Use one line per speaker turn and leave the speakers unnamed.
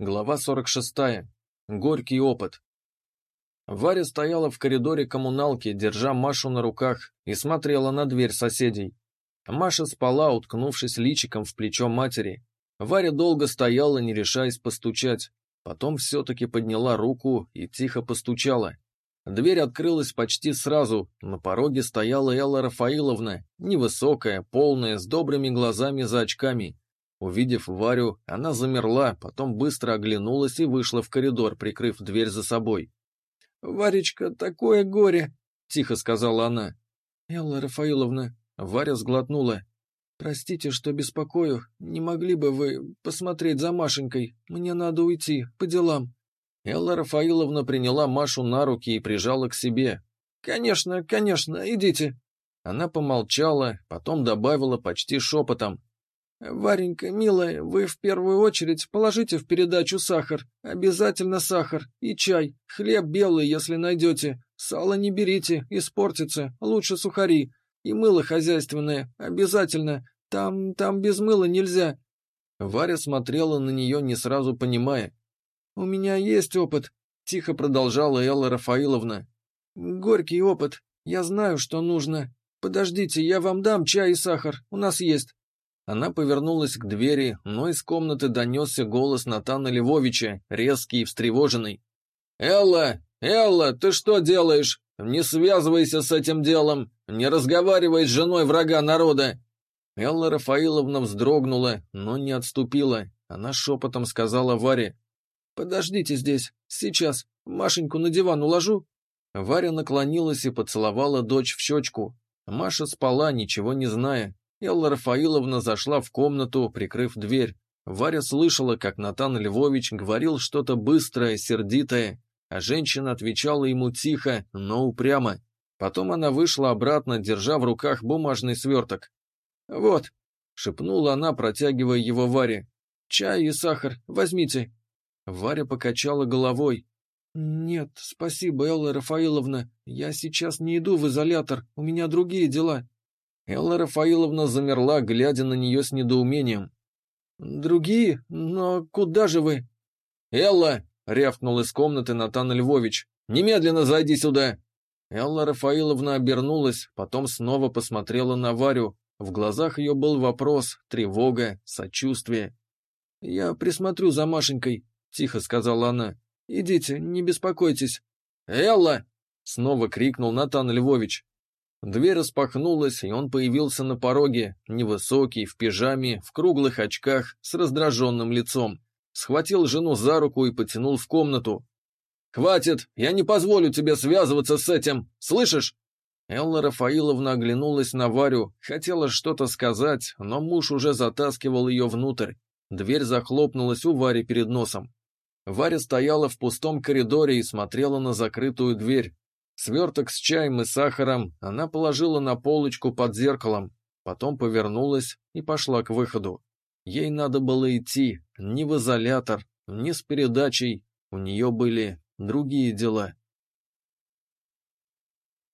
Глава 46. Горький опыт. Варя стояла в коридоре коммуналки, держа Машу на руках, и смотрела на дверь соседей. Маша спала, уткнувшись личиком в плечо матери. Варя долго стояла, не решаясь постучать. Потом все-таки подняла руку и тихо постучала. Дверь открылась почти сразу. На пороге стояла Элла Рафаиловна, невысокая, полная, с добрыми глазами за очками. Увидев Варю, она замерла, потом быстро оглянулась и вышла в коридор, прикрыв дверь за собой.
«Варечка, такое горе!»
— тихо сказала она.
«Элла Рафаиловна...» — Варя сглотнула. «Простите, что беспокою. Не могли бы вы посмотреть за Машенькой? Мне надо уйти, по делам».
Элла Рафаиловна приняла Машу на руки и прижала к себе.
«Конечно, конечно, идите».
Она помолчала, потом добавила почти шепотом.
«Варенька, милая, вы в первую очередь положите в передачу сахар. Обязательно сахар. И чай. Хлеб белый, если найдете. Сало не берите, испортится. Лучше сухари. И мыло хозяйственное. Обязательно. Там, там без мыла нельзя».
Варя смотрела на нее, не сразу понимая.
«У меня есть опыт», — тихо продолжала Элла Рафаиловна. «Горький опыт. Я знаю, что нужно. Подождите, я вам дам чай и сахар. У нас есть».
Она повернулась к двери, но из комнаты донесся голос Натана Львовича, резкий и встревоженный. «Элла! Элла, ты что делаешь? Не связывайся с этим делом! Не разговаривай с женой врага народа!» Элла Рафаиловна вздрогнула, но не отступила. Она шепотом сказала Варе.
«Подождите здесь, сейчас. Машеньку на диван уложу».
Варя наклонилась и поцеловала дочь в щечку. Маша спала, ничего не зная, Элла Рафаиловна зашла в комнату, прикрыв дверь. Варя слышала, как Натан Львович говорил что-то быстрое, сердитое, а женщина отвечала ему тихо, но упрямо. Потом она вышла обратно, держа в руках бумажный сверток.
«Вот», — шепнула она, протягивая его Варе. «Чай и сахар, возьмите».
Варя покачала головой.
«Нет, спасибо, Элла Рафаиловна. Я сейчас не иду в изолятор, у меня другие дела».
Элла Рафаиловна замерла, глядя на нее с недоумением.
«Другие? Но куда же вы?»
«Элла!» — рявкнул из комнаты Натан Львович. «Немедленно зайди сюда!» Элла Рафаиловна обернулась, потом снова посмотрела на Варю. В глазах ее был вопрос, тревога, сочувствие.
«Я присмотрю за Машенькой», — тихо сказала она. «Идите, не беспокойтесь».
«Элла!» — снова крикнул Натан Львович. Дверь распахнулась, и он появился на пороге, невысокий, в пижаме, в круглых очках, с раздраженным лицом. Схватил жену за руку и потянул в комнату. «Хватит! Я не позволю тебе связываться с этим! Слышишь?» Элла Рафаиловна оглянулась на Варю, хотела что-то сказать, но муж уже затаскивал ее внутрь. Дверь захлопнулась у Вари перед носом. Варя стояла в пустом коридоре и смотрела на закрытую дверь, Сверток с чаем и сахаром она положила на полочку под зеркалом, потом повернулась и пошла к выходу. Ей надо было идти, не в изолятор, не с передачей, у нее были другие дела.